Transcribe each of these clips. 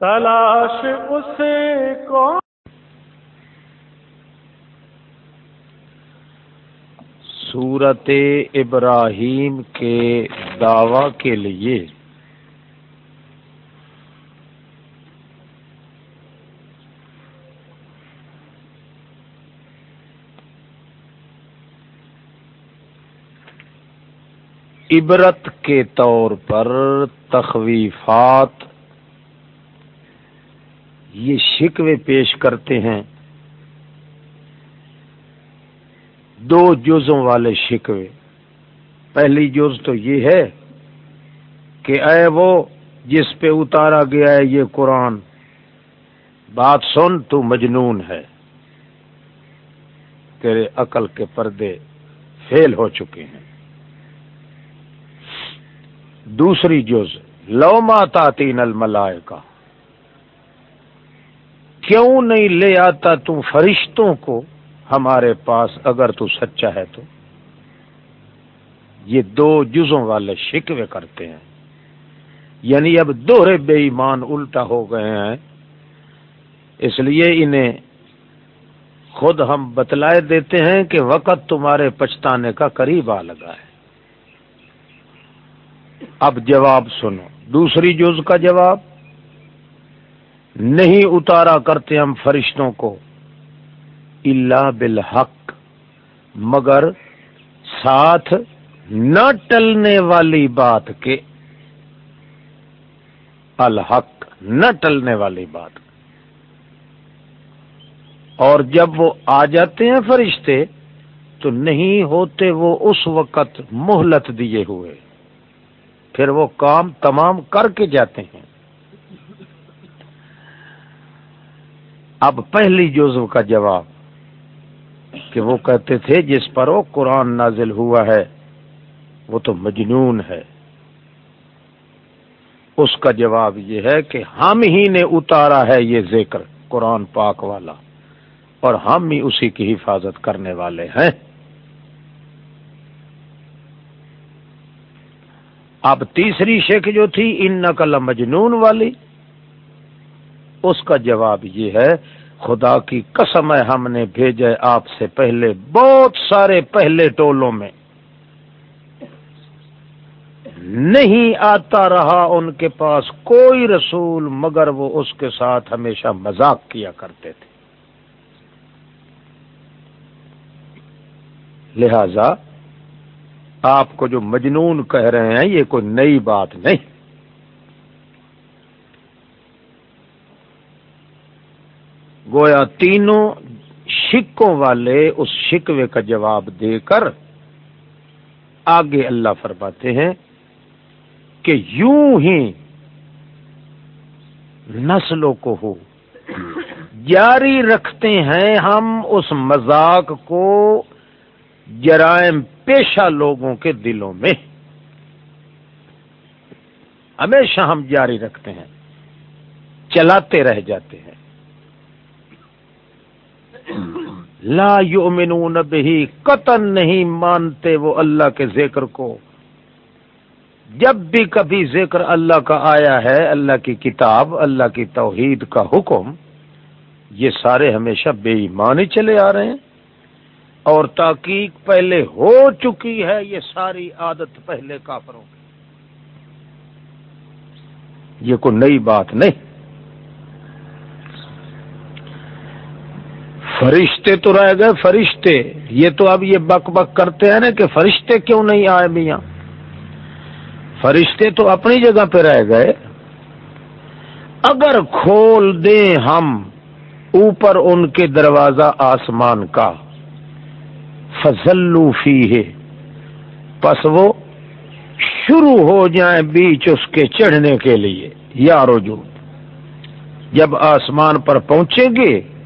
تلاش اس کو صورت ابراہیم کے دعوی کے لیے۔ عبرت کے طور پر تخویفات یہ شکوے پیش کرتے ہیں۔ دو جزوں والے شکوے۔ پہلی جز تو یہ ہے کہ اے وہ جس پہ اتارا گیا ہے یہ قرآن، بات سن تو مجنون ہے۔ تیرے عقل کے پردے فیل ہو چکے ہیں۔ دوسری جز، لو ماتا تین الملائے کا کیوں نہیں لے آتا تم فرشتوں کو ہمارے پاس اگر تو سچا ہے تو؟ یہ دو جزوں والے شکوے کرتے ہیں۔ یعنی اب دوہرے بے ایمان الٹا ہو گئے ہیں۔ اس لیے انہیں خود ہم بتلائے دیتے ہیں کہ وقت تمہارے پچھتانے کا قریب آ لگا ہے۔ اب جواب سنو۔ دوسری جز کا جواب؟ نہیں اتارا کرتے ہم فرشتوں کو اللہ بالحق، مگر ساتھ نہ ٹلنے والی بات کے۔ الحق، نہ ٹلنے والی بات۔ اور جب وہ آ جاتے ہیں فرشتے، تو نہیں ہوتے وہ اس وقت مہلت دیے ہوئے۔ پھر وہ کام تمام کر کے جاتے ہیں۔ اب پہلی جزو کا جواب کہ وہ کہتے تھے جس پر وہ قرآن نازل ہوا ہے، وہ تو مجنون ہے۔ اس کا جواب یہ ہے کہ ہم ہی نے اتارا ہے یہ ذکر قرآن پاک والا، اور ہم ہی اسی کی حفاظت کرنے والے ہیں۔ اب تیسری شیخ جو تھی ان نقل مجنون والی اس کا جواب یہ ہے، خدا کی قسم ہے، ہم نے بھیجے آپ سے پہلے بہت سارے پہلے ٹولوں میں۔ نہیں آتا رہا ان کے پاس کوئی رسول، مگر وہ اس کے ساتھ ہمیشہ مذاق کیا کرتے تھے۔ لہذا آپ کو جو مجنون کہہ رہے ہیں، یہ کوئی نئی بات نہیں۔ گویا تینوں شکوں والے اس شکوے کا جواب دے کر آگے اللہ فرماتے ہیں کہ یوں ہی نسلوں کو ہو۔ جاری رکھتے ہیں ہم اس مذاق کو جرائم پیشہ لوگوں کے دلوں میں۔ ہمیشہ ہم جاری رکھتے ہیں، چلاتے رہ جاتے ہیں۔ لا یؤمنون به قطن نہیں مانتے وہ اللہ کے ذکر کو۔ جب بھی کبھی ذکر اللہ کا آیا ہے، اللہ کی کتاب، اللہ کی توحید کا حکم، یہ سارے ہمیشہ بے ایمان ہی چلے آ رہے ہیں۔ اور تحقیق پہلے ہو چکی ہے، یہ ساری عادت پہلے کافروں کی۔ یہ کوئی نئی بات نہیں۔ فرشتے تو رہ گئے فرشتے۔ یہ تو اب یہ بک بک کرتے ہیں نا کہ فرشتے کیوں نہیں آئے میاں؟ فرشتے تو اپنی جگہ پہ رہ گئے۔ اگر کھول دیں ہم اوپر ان کے دروازہ آسمان کا۔ فضلو فی ہے پس وہ شروع ہو جائیں بیچ اس کے چڑھنے کے لیے۔ یا رجوع جب آسمان پر پہنچیں گے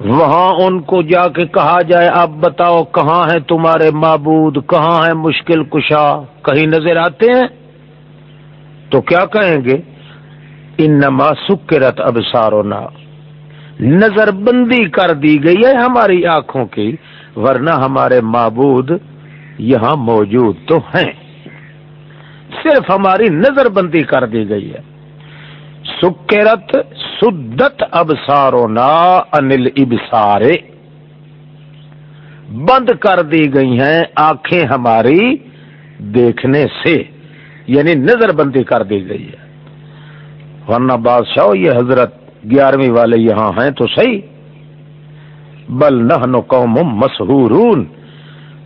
وہاں ان کو جا کے کہا جائے آپ بتاؤ کہاں ہے تمہارے معبود؟ کہاں ہے مشکل کشا؟ کہیں نظر آتے ہیں؟ تو کیا کہیں گے؟ ان نما سکرت اب سارونا نظر بندی کر دی گئی ہے ہماری آنکھوں کی، ورنہ ہمارے معبود یہاں موجود تو ہیں۔ صرف ہماری نظر بندی کر دی گئی ہے۔ سکرت، سدت اب سارو نا انل ابسارے بند کر دی گئی ہیں آنکھیں ہماری دیکھنے سے یعنی نظر بندی کر دی گئی ہے۔ ورنہ بادشاہ، یہ حضرت گیارہویں والے یہاں ہیں تو صحیح۔ بل نہ قوم مسحورون،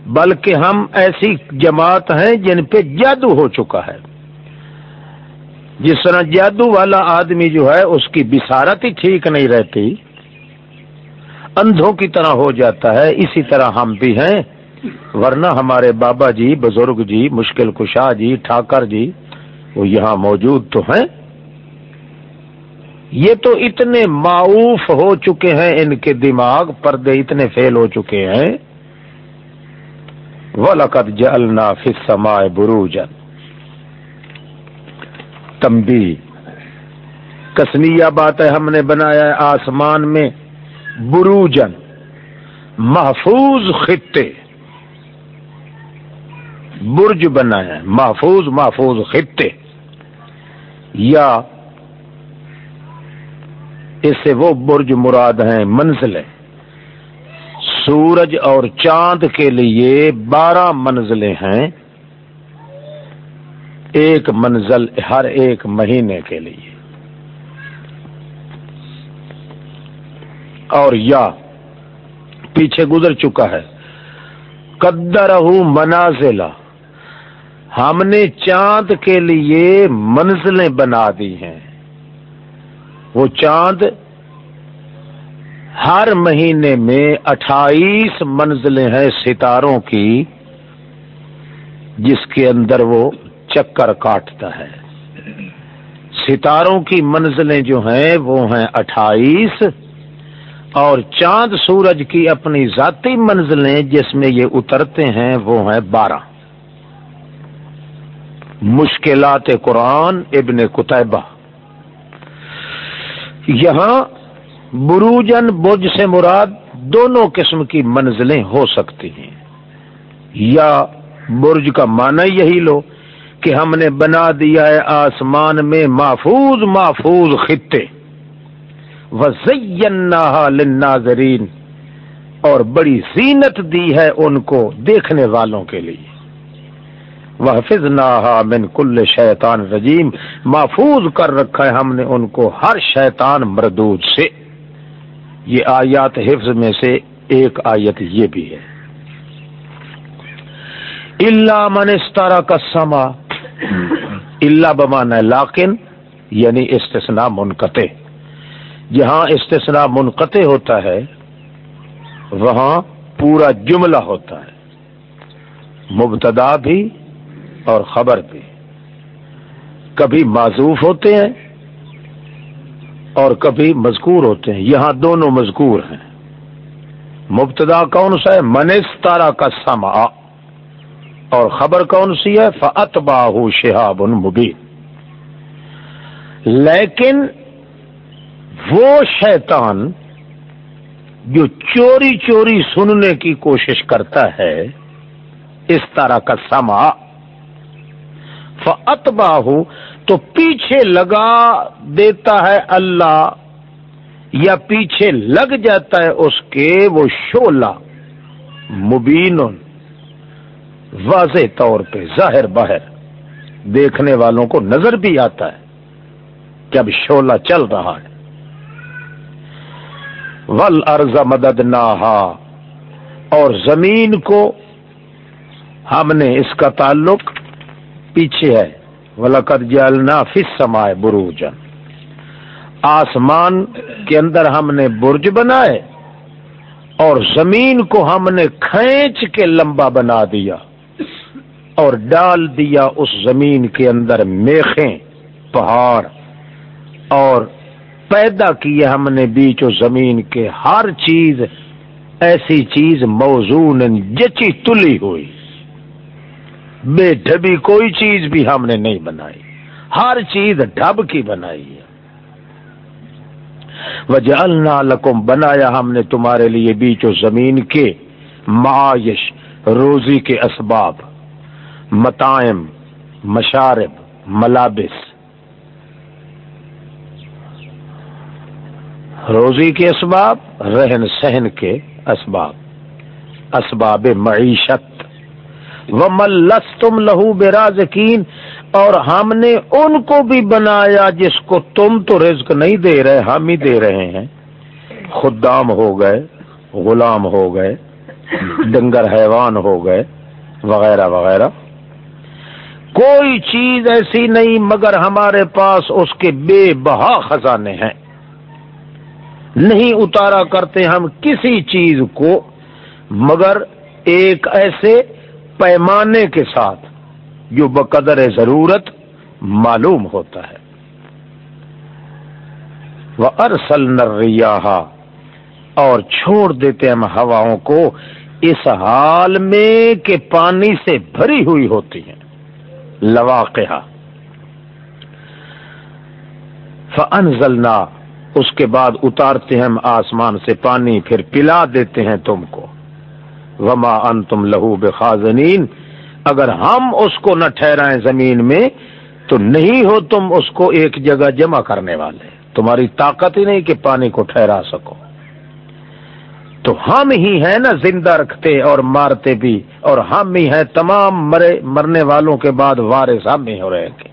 بلکہ ہم ایسی جماعت ہیں جن پہ جادو ہو چکا ہے۔ جس طرح جادو والا آدمی جو ہے، اس کی بسارت ہی ٹھیک نہیں رہتی۔ اندھوں کی طرح ہو جاتا ہے۔ اسی طرح ہم بھی ہیں۔ ورنہ ہمارے بابا جی بزرگ جی مشکل کشا جی ٹھاکر جی وہ یہاں موجود تو ہیں۔ یہ تو اتنے معاوف ہو چکے ہیں۔ ان کے دماغ پردے اتنے فیل ہو چکے ہیں۔ وہ لقت جلنا فسمائے بروجن تمبی کسمیا بات ہے ہم نے بنایا ہے آسمان میں، بروجن، محفوظ خطے۔ برج بنایا ہے، محفوظ محفوظ خطے۔ یا اس سے وہ برج مراد ہیں، منزلیں۔ سورج اور چاند کے لیے بارہ منزلیں ہیں۔ ایک منزل ہر ایک مہینے کے لیے۔ اور یا پیچھے گزر چکا ہے۔ قدر منازلہ۔ ہم نے چاند کے لیے منزلیں بنا دی ہیں۔ وہ چاند ہر مہینے میں اٹھائیس منزلیں ہیں ستاروں کی، جس کے اندر وہ چکر کاٹتا ہے۔ ستاروں کی منزلیں جو ہیں وہ ہیں اٹھائیس اور چاند سورج کی اپنی ذاتی منزلیں جس میں یہ اترتے ہیں وہ ہیں بارہ۔ مشکلات قرآن ابن کتبہ یہاں بروجن برج سے مراد دونوں قسم کی منزلیں ہو سکتی ہیں۔ یا برج کا معنی یہی لو کہ ہم نے بنا دیا ہے آسمان میں محفوظ محفوظ خطے۔ للناظرین اور بڑی زینت دی ہے ان کو دیکھنے والوں کے لیے۔ وہ من کل شیطان رجیم محفوظ کر رکھا ہے ہم نے ان کو ہر شیطان مردود سے۔ یہ آیات حفظ میں سے ایک آیت یہ بھی ہے۔ اللہ من استارا کا سما اللہ بمان لاکن یعنی استثناء منقطع۔ جہاں استثناء منقطع ہوتا ہے، وہاں پورا جملہ ہوتا ہے۔ مبتدا بھی اور خبر بھی۔ کبھی معذوف ہوتے ہیں اور کبھی مذکور ہوتے ہیں۔ یہاں دونوں مذکور ہیں۔ مبتدا کون سا ہے؟ منستارا کا سما اور خبر کون سی ہے؟ فت باہو شہاب مبین لیکن وہ شیطان جو چوری چوری سننے کی کوشش کرتا ہے، اس طرح کا سما فتبا ہو تو پیچھے لگا دیتا ہے اللہ، یا پیچھے لگ جاتا ہے اس کے، وہ شولا مبین۔ واضح طور پہ ظاہر باہر دیکھنے والوں کو نظر بھی آتا ہے جب شولا چل رہا ہے۔ ول ارض مدد نہ اور زمین کو ہم نے اس کا تعلق پیچھے ہے۔ ولقد جالنا فس سمائے بروجن آسمان کے اندر ہم نے برج بنائے اور زمین کو ہم نے کھینچ کے لمبا بنا دیا۔ اور ڈال دیا اس زمین کے اندر میخیں، پہاڑ، اور پیدا کیے ہم نے بیچ و زمین کے ہر چیز، ایسی چیز موزون جچی تلی ہوئی۔ بے ڈبی کوئی چیز بھی ہم نے نہیں بنائی۔ ہر چیز ڈب کی بنائی ہے۔ وجعلنا لکم بنایا ہم نے تمہارے لیے بیچ و زمین کے معاش، روزی کے اسباب۔ متائم مشارب، ملابس۔ روزی کے اسباب، رہن سہن کے اسباب۔ اسباب معیشت۔ و ملس تم لہو بے اور ہم نے ان کو بھی بنایا جس کو تم تو رزق نہیں دے رہے، ہم ہی دے رہے ہیں۔ خدام ہو گئے، غلام ہو گئے، ڈنگر حیوان ہو گئے، وغیرہ وغیرہ۔ کوئی چیز ایسی نہیں مگر ہمارے پاس اس کے بے بہا خزانے ہیں۔ نہیں اتارا کرتے ہم کسی چیز کو مگر ایک ایسے پیمانے کے ساتھ جو بقدر ضرورت معلوم ہوتا ہے۔ وہ ارسل نریہ اور چھوڑ دیتے ہم ہواؤں کو اس حال میں کہ پانی سے بھری ہوئی ہوتی ہیں۔ لواقہ فنزلنا اس کے بعد اتارتے ہیں ہم آسمان سے پانی، پھر پلا دیتے ہیں تم کو۔ وما ان تم لہو بخازنین اگر ہم اس کو نہ ٹھہرائیں زمین میں، تو نہیں ہو تم اس کو ایک جگہ جمع کرنے والے۔ تمہاری طاقت ہی نہیں کہ پانی کو ٹھہرا سکو۔ تو ہم ہی ہیں نا زندہ رکھتے اور مارتے بھی، اور ہم ہی ہیں تمام مرے، مرنے والوں کے بعد وارث ہم ہی ہو رہے گے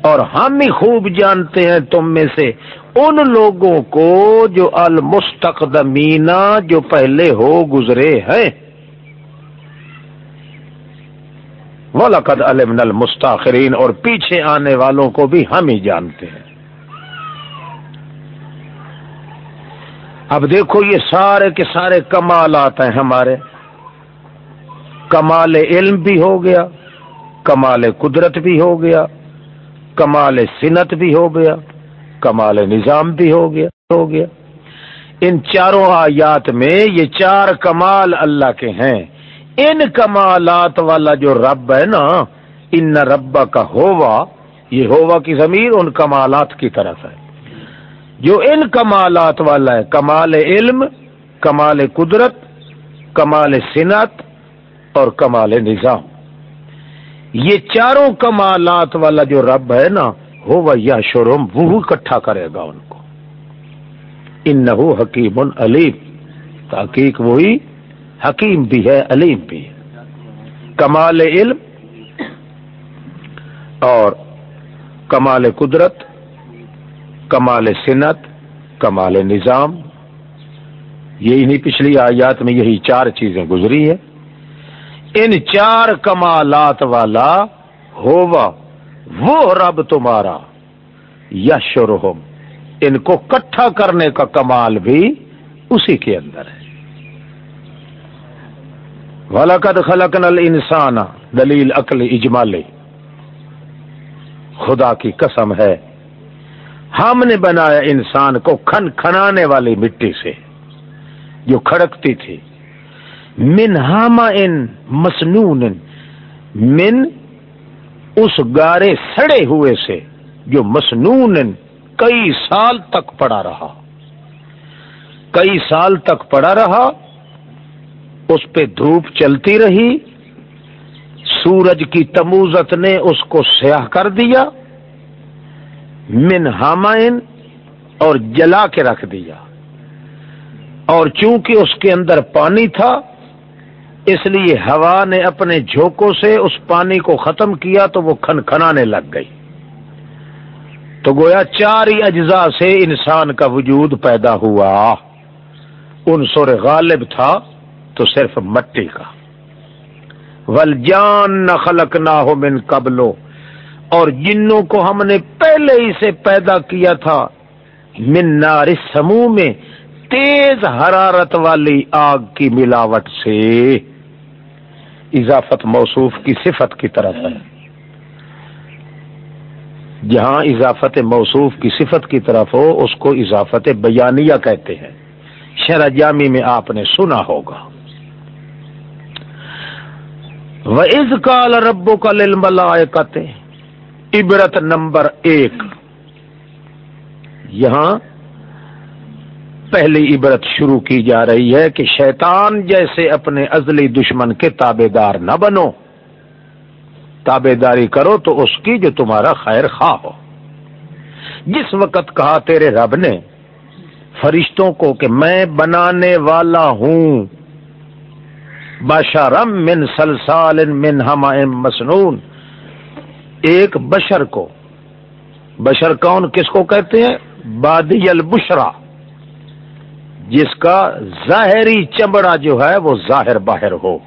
اور ہم ہی خوب جانتے ہیں تم میں سے ان لوگوں کو جو المستقدمینا جو پہلے ہو گزرے ہیں۔ المن المستاخرین اور پیچھے آنے والوں کو بھی ہم ہی جانتے ہیں۔ اب دیکھو یہ سارے کے سارے کمالات ہیں ہمارے۔ کمال علم بھی ہو گیا، کمال قدرت بھی ہو گیا، کمال سنت بھی ہو گیا، کمال نظام بھی ہو گیا ہو گیا۔ ان چاروں آیات میں یہ چار کمال اللہ کے ہیں۔ ان کمالات والا جو رب ہے نا، ان ربا کا ہوا یہ ہوا کی ضمیر ان کمالات کی طرف ہے۔ جو ان کمالات والا ہے، کمال علم، کمال قدرت، کمال صنعت اور کمال نظام۔ یہ چاروں کمالات والا جو رب ہے نا ہو یا شروم وہ اکٹھا کرے گا ان کو۔ ان نہ حکیم علیم۔ تحقیق وہی، حکیم بھی ہے، علیم بھی ہے۔ کمال علم اور کمال قدرت کمال صنعت کمال نظام۔ یہی نہیں پچھلی آیات میں یہی چار چیزیں گزری ہے ان چار کمالات والا ہوا وہ رب تمہارا یش ان کو کٹھا کرنے کا کمال بھی اسی کے اندر ہے۔ ولقد خلق نل انسان دلیل عقل اجمالی۔ خدا کی قسم ہے۔ ہم نے بنایا انسان کو کھن کھنانے والی مٹی سے، جو کھڑکتی تھی۔ من ہاما ان مسنون، من اس گارے سڑے ہوئے سے جو مسنون کئی سال تک پڑا رہا۔ کئی سال تک پڑا رہا، اس پہ دھوپ چلتی رہی، سورج کی تموزت نے اس کو سیاہ کر دیا۔ من ہامائن اور جلا کے رکھ دیا۔ اور چونکہ اس کے اندر پانی تھا، اس لیے ہوا نے اپنے جھوکوں سے اس پانی کو ختم کیا تو وہ کھن کھنانے لگ گئی۔ تو گویا چار ہی اجزاء سے انسان کا وجود پیدا ہوا۔ ان سور غالب تھا تو صرف مٹی کا۔ ول جان نہ خلق نہ ہو من قبلو اور جنوں کو ہم نے پہلے ہی سے پیدا کیا تھا، من نار سمو میں تیز حرارت والی آگ کی ملاوٹ سے۔ اضافت موصوف کی صفت کی طرف ہے۔ جہاں اضافت موصوف کی صفت کی طرف ہو، اس کو اضافت بیانیہ کہتے ہیں۔ شرح جامی میں آپ نے سنا ہوگا۔ وہ از کال ربو کا کہتے عبرت نمبر ایک۔ یہاں پہلی عبرت شروع کی جا رہی ہے کہ شیطان جیسے اپنے ازلی دشمن کے تابے دار نہ بنو۔ تابے داری کرو تو اس کی جو تمہارا خیر خواہ ہو۔ جس وقت کہا تیرے رب نے، فرشتوں کو کہ میں بنانے والا ہوں۔ بشرم من سلسال من ہم مسنون۔ ایک بشر کو بشر کون کس کو کہتے ہیں؟ بادی البشرا، جس کا ظاہری چمڑا جو ہے وہ ظاہر باہر ہو۔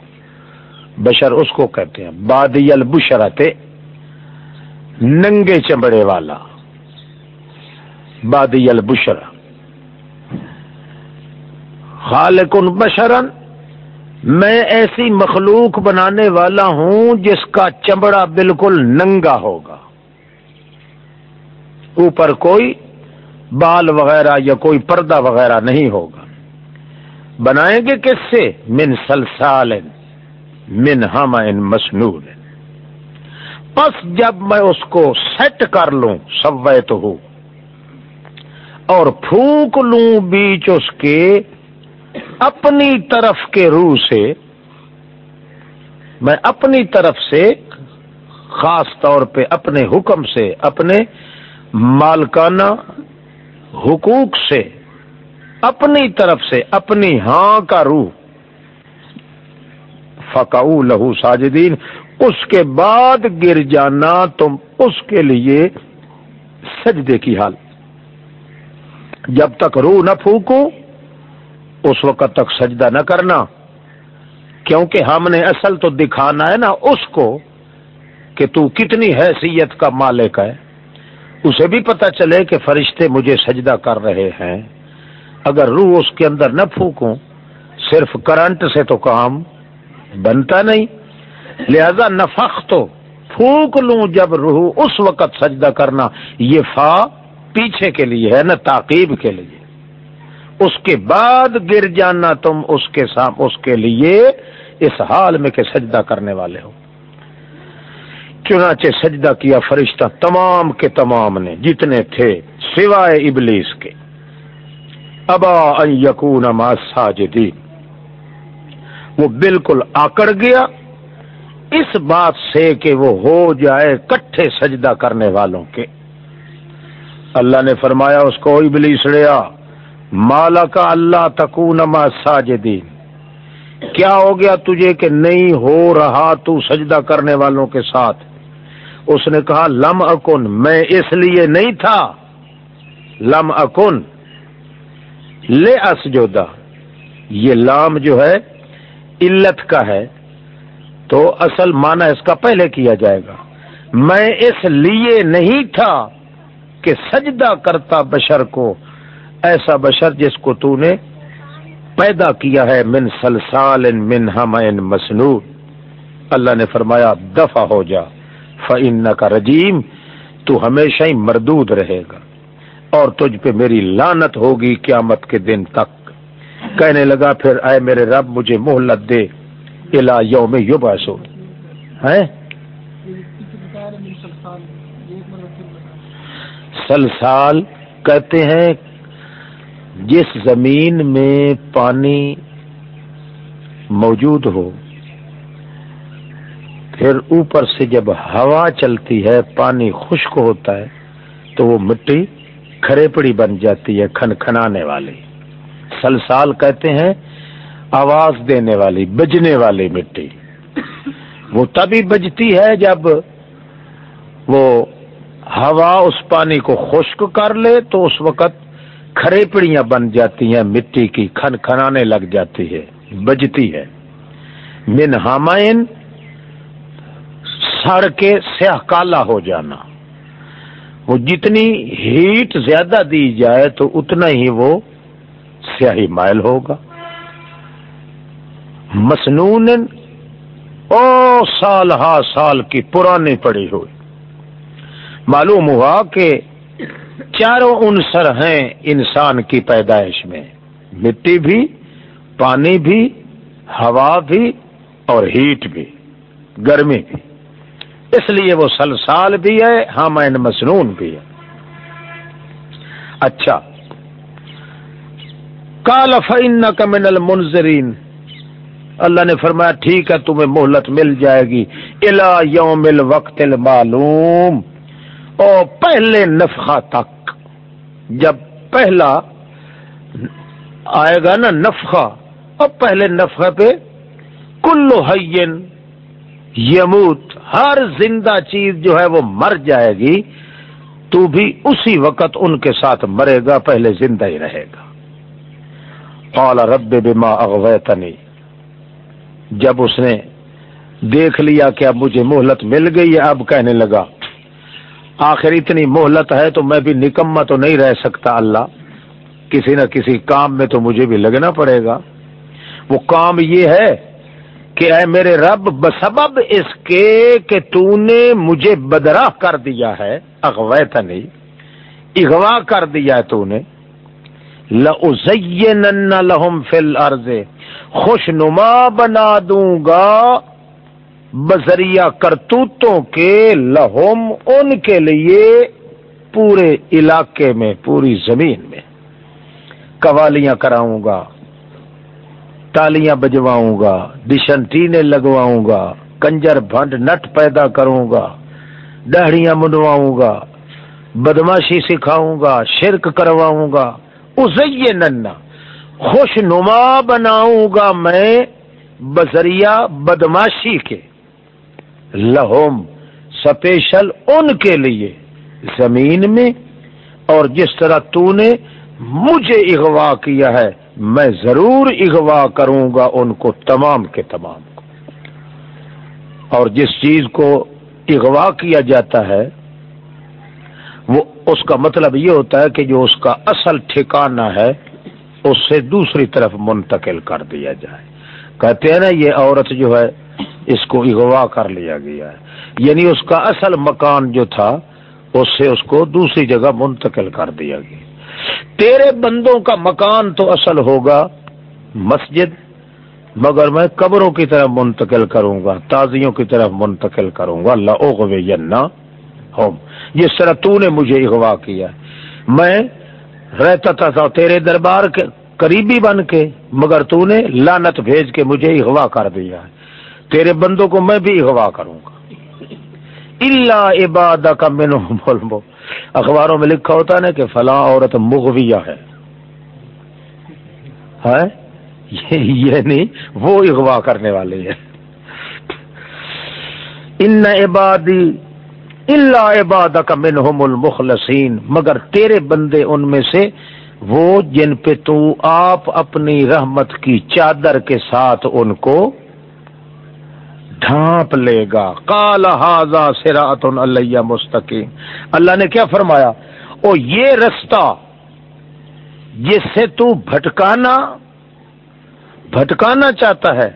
بشر اس کو کہتے ہیں، بادی البشرا ننگے چمڑے والا۔ بادی البشرا۔ خالق بشرن میں ایسی مخلوق بنانے والا ہوں جس کا چمڑا بالکل ننگا ہوگا۔ اوپر کوئی بال وغیرہ یا کوئی پردہ وغیرہ نہیں ہوگا۔ بنائیں گے کس سے؟ من سلسال من ہم ان مسنون۔ بس جب میں اس کو سیٹ کر لوں، سویت ہوں اور پھونک لوں بیچ اس کے اپنی طرف کے روح سے، میں اپنی طرف سے خاص طور پہ اپنے حکم سے، اپنے مالکانہ حقوق سے، اپنی طرف سے، اپنی ہاں کا روح فکاؤ لہو ساجدین، اس کے بعد گر جانا تم اس کے لیے سجدے کی حال۔ جب تک روح نہ پھونکو اس وقت تک سجدہ نہ کرنا۔ کیونکہ ہم نے اصل تو دکھانا ہے نا اس کو کہ تو کتنی حیثیت کا مالک ہے۔ اسے بھی پتا چلے کہ فرشتے مجھے سجدہ کر رہے ہیں۔ اگر روح اس کے اندر نہ پھونکوں، صرف کرنٹ سے تو کام بنتا نہیں۔ لہذا نفق تو پھونک لوں جب روح اس وقت سجدہ کرنا۔ یہ فا پیچھے کے لیے ہے نا تعقیب کے لیے۔ اس کے بعد گر جانا تم اس کے سام، اس کے لیے اس حال میں کہ سجدہ کرنے والے ہو۔ چنانچہ سجدہ کیا فرشتہ تمام کے تمام نے، جتنے تھے سوائے ابلیس کے۔ ابا یقون ساجدین وہ بالکل آکڑ گیا۔ اس بات سے کہ وہ ہو جائے کٹھے سجدہ کرنے والوں کے۔ اللہ نے فرمایا، اس کو ابلیس لیا مالا کا اللہ تکون ساجدین۔ کیا ہو گیا تجھے کہ نہیں ہو رہا تو سجدہ کرنے والوں کے ساتھ؟ اس نے کہا، لم اکن، میں اس لیے نہیں تھا۔ لم اکن۔ لے اسجودا یہ لام جو ہے، علت کا ہے۔ تو اصل معنی اس کا پہلے کیا جائے گا۔ میں اس لیے نہیں تھا کہ سجدہ کرتا بشر کو ایسا بشر جس کو تو نے پیدا کیا ہے من سلسال من ہم مسنور اللہ نے فرمایا، دفع ہو جا فن کا رجیم تو ہمیشہ ہی مردود رہے گا۔ اور تجھ پہ میری لانت ہوگی قیامت کے دن تک۔ کہنے لگا، پھر اے میرے رب، مجھے مہلت دے۔ الا یوم یو ہے سلسال کہتے ہیں جس زمین میں پانی موجود ہو، پھر اوپر سے جب ہوا چلتی ہے، پانی خشک ہوتا ہے، تو وہ مٹی کھریپڑی بن جاتی ہے کھن کھنانے والی۔ سلسال کہتے ہیں، آواز دینے والی، بجنے والی مٹی۔ وہ تبھی بجتی ہے جب وہ ہوا اس پانی کو خشک کر لے، تو اس وقت کھریپڑیاں بن جاتی ہیں، مٹی کی کھن کھنانے لگ جاتی ہے بجتی ہے من ہامائن، سڑ کے سیاہ کالا ہو جانا۔ وہ جتنی ہیٹ زیادہ دی جائے تو اتنا ہی وہ سیاہی مائل ہوگا۔ مسنون، او سال ہا سال کی پرانی پڑی ہوئی۔ معلوم ہوا کہ چاروں عنصر ہیں انسان کی پیدائش میں۔ مٹی بھی، پانی بھی، ہوا بھی اور ہیٹ بھی، گرمی بھی۔ اس لیے وہ سلسال بھی ہے ہامین مسنون بھی ہے اچھا۔ کال فن کا من المنظرین اللہ نے فرمایا، ٹھیک ہے، تمہیں مہلت مل جائے گی۔ الا یوم الوقت المعلوم۔ او پہلے نفخہ تک۔ جب پہلا آئے گا نا نفخہ اور پہلے نفخہ پہ کلو حین یموت، ہر زندہ چیز جو ہے وہ مر جائے گی، تو بھی اسی وقت ان کے ساتھ مرے گا، پہلے زندہ ہی رہے گا۔ قال رب بما اغویتنی، جب اس نے دیکھ لیا کہ اب مجھے مہلت مل گئی ہے، اب کہنے لگا آخر اتنی مہلت ہے تو میں بھی نکما تو نہیں رہ سکتا اللہ۔ کسی نہ کسی کام میں تو مجھے بھی لگنا پڑے گا۔ وہ کام یہ ہے کہ اے میرے رب، بسبب اس کے کہ تو نے مجھے بدراہ کر دیا ہے اغویت نہیں اغوا کر دیا ہے تو نے۔ لہم فل عرض خوش نما بنا دوں گا۔ بذریعہ کرتوتوں کے لہم، ان کے لیے پورے علاقے میں، پوری زمین میں۔ قوالیاں کراؤں گا، تالیاں بجواؤں گا ڈشنٹینے لگواؤں گا، کنجر بھنڈ نٹ پیدا کروں گا، دہڑیاں منڈواؤں گا، بدماشی سکھاؤں گا، شرک کرواؤں گا۔ اسے ننا خوش نما بناؤں گا میں بذریعہ بدماشی کے۔ لہوم سپیشل ان کے لیے، زمین میں۔ اور جس طرح تو نے مجھے اغوا کیا ہے، میں ضرور اغوا کروں گا ان کو تمام کے تمام کو۔ اور جس چیز کو اغوا کیا جاتا ہے، وہ اس کا مطلب یہ ہوتا ہے کہ جو اس کا اصل ٹھکانہ ہے، اس سے دوسری طرف منتقل کر دیا جائے۔ کہتے ہیں نا، یہ عورت جو ہے اس کو اغوا کر لیا گیا ہے۔ یعنی اس کا اصل مکان جو تھا، اس سے اس کو دوسری جگہ منتقل کر دیا گیا۔ تیرے بندوں کا مکان تو اصل ہوگا مسجد، مگر میں قبروں کی طرف منتقل کروں گا، تازیوں کی طرف منتقل کروں گا۔ اللہ ہوم جس طرح تو نے مجھے اغوا کیا میں رہتا تھا تیرے دربار کے قریبی بن کے، مگر تو نے لانت بھیج کے مجھے اغوا کر دیا ہے۔ تیرے بندوں کو میں بھی اغوا کروں گا۔ اللہ عباد کا مینو اخباروں میں لکھا ہوتا نا کہ فلاں عورت مغویہ ہے۔ یہ نہیں، وہ اغوا کرنے والے ہیں۔ ان عبادی اللہ عباد کا منہم المخلصین۔ مگر تیرے بندے ان میں سے وہ جن پہ تو آپ اپنی رحمت کی چادر کے ساتھ ان کو ڈھانپ لے گا۔ کالا ہاضا سرات اللہ مستقیم۔ اللہ نے کیا فرمایا؟ او یہ رستہ، جس سے تو بھٹکانا بھٹکانا چاہتا ہے،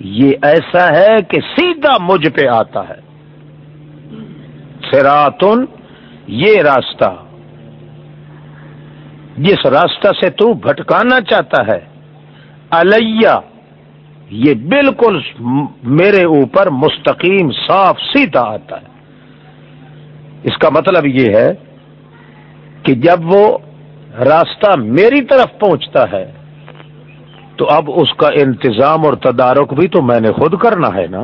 یہ ایسا ہے کہ سیدھا مجھ پہ آتا ہے۔ سراتن یہ راستہ۔ جس راستہ سے تو بھٹکانا چاہتا ہے الیہ یہ بالکل میرے اوپر مستقیم صاف سیدھا آتا ہے۔ اس کا مطلب یہ ہے کہ جب وہ راستہ میری طرف پہنچتا ہے، تو اب اس کا انتظام اور تدارک بھی تو میں نے خود کرنا ہے نا۔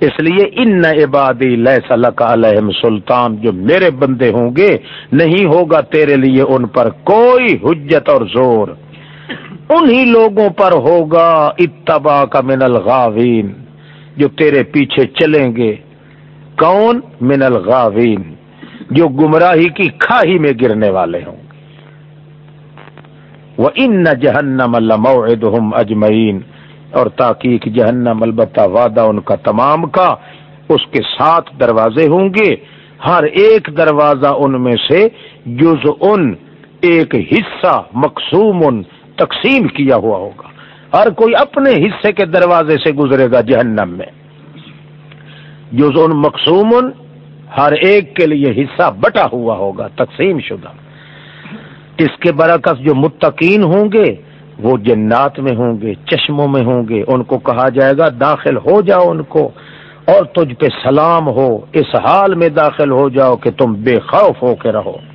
اس لیے ان عبادی لیس لک علیہم سلطان، جو میرے بندے ہوں گے، نہیں ہوگا تیرے لیے ان پر کوئی حجت اور زور۔ انہی لوگوں پر ہوگا اتباع کا من الغاوین، جو تیرے پیچھے چلیں گے۔ کون؟ من الغاوین، جو گمراہی کی کھاہی میں گرنے والے ہوں وہ ان جہنم اللہ اجمعین اور تاکہ جہنم البتہ وعدہ ان کا تمام کا، اس کے ساتھ دروازے ہوں گے۔ ہر ایک دروازہ ان میں سے جز ان ایک حصہ مقصوم ان تقسیم کیا ہوا ہوگا۔ ہر کوئی اپنے حصے کے دروازے سے گزرے گا جہنم میں۔ جز ان مقصوم ہر ایک کے لیے حصہ بٹا ہوا ہوگا، تقسیم شدہ۔ اس کے برعکس جو متقین ہوں گے، وہ جنات میں ہوں گے، چشموں میں ہوں گے۔ ان کو کہا جائے گا، داخل ہو جاؤ ان کو۔ اور تجھ پہ سلام ہو، اس حال میں داخل ہو جاؤ کہ تم بے خوف ہو کے رہو۔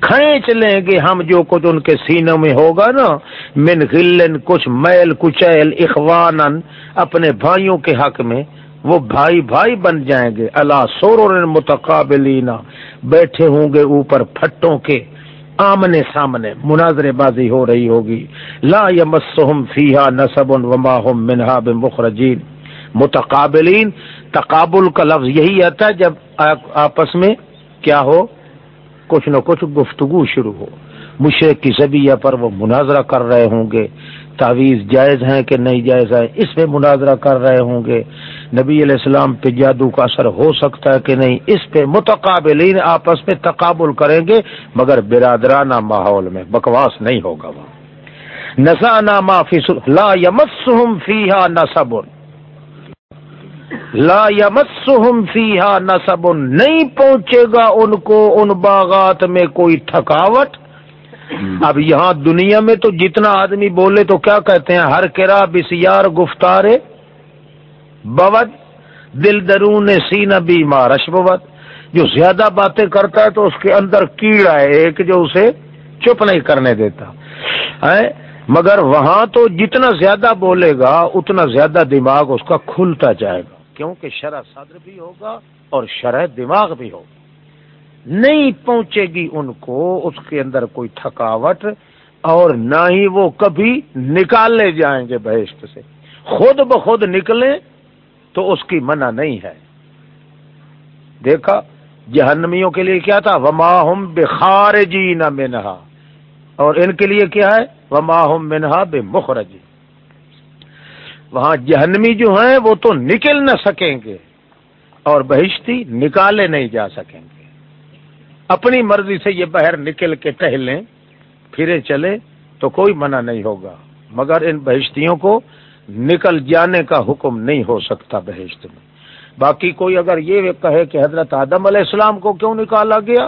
کھینچ لیں گے۔ ہم جو کچھ ان کے سینوں میں ہوگا نا، من غلن کچھ میل کچیل اخوان اپنے بھائیوں کے حق میں وہ بھائی بھائی بن جائیں گے۔ اللہ سور متقابلینا بیٹھے ہوں گے اوپر پھٹوں کے۔ آمنے سامنے مناظر بازی ہو رہی ہوگی۔ لا یمسہم فیہا نصب وما هم منہا بمخرجین۔ متقابلین، تقابل کا لفظ یہی آتا ہے جب آپس میں کیا ہو؟ کچھ نہ کچھ گفتگو شروع ہو۔ مشرق کی زبیہ پر وہ مناظرہ کر رہے ہوں گے۔ تعویذ جائز ہیں کہ نہیں جائز ہے اس میں مناظرہ کر رہے ہوں گے۔ نبی علیہ السلام پہ جادو کا اثر ہو سکتا ہے کہ نہیں؟ اس پہ متقابلین آپس میں تقابل کریں گے، مگر برادرانہ ماحول میں بکواس نہیں ہوگا وہ نسا معافی لا یمسہم فیہا نصب۔ لا یمسہم فیہا نصب، نہیں پہنچے گا ان کو ان باغات میں کوئی تھکاوٹ۔ اب یہاں دنیا میں تو جتنا آدمی بولے تو کیا کہتے ہیں؟ ہر کرا بسیار گفتارے۔ بود دل درون سین بھی مارش بود جو زیادہ باتیں کرتا ہے تو اس کے اندر کیڑا ہے، ایک جو اسے چپ نہیں کرنے دیتا۔ ہے مگر وہاں تو جتنا زیادہ بولے گا، اتنا زیادہ دماغ اس کا کھلتا جائے گا۔ کیونکہ شرح صدر بھی ہوگا اور شرح دماغ بھی ہوگا۔ نہیں پہنچے گی ان کو، اس کے اندر کوئی تھکاوٹ اور نہ ہی وہ کبھی نکالنے جائیں گے بہشت سے۔ خود بخود نکلے تو اس کی منع نہیں ہے۔ دیکھا، جہنمیوں کے لیے کیا تھا؟ وما ہم بخار جی نہ اور ان کے لیے کیا ہے؟ وما ہم مینہا بے مخرجی وہاں جہنمی جو ہیں وہ تو نکل نہ سکیں گے اور بہشتی نکالے نہیں جا سکیں گے۔ اپنی مرضی سے یہ باہر نکل کے ٹہلیں پھرے چلے تو کوئی منع نہیں ہوگا۔ مگر ان بہشتیوں کو نکل جانے کا حکم نہیں ہو سکتا بہشت میں۔ باقی کوئی اگر یہ کہے کہ حضرت آدم علیہ السلام کو کیوں نکالا گیا،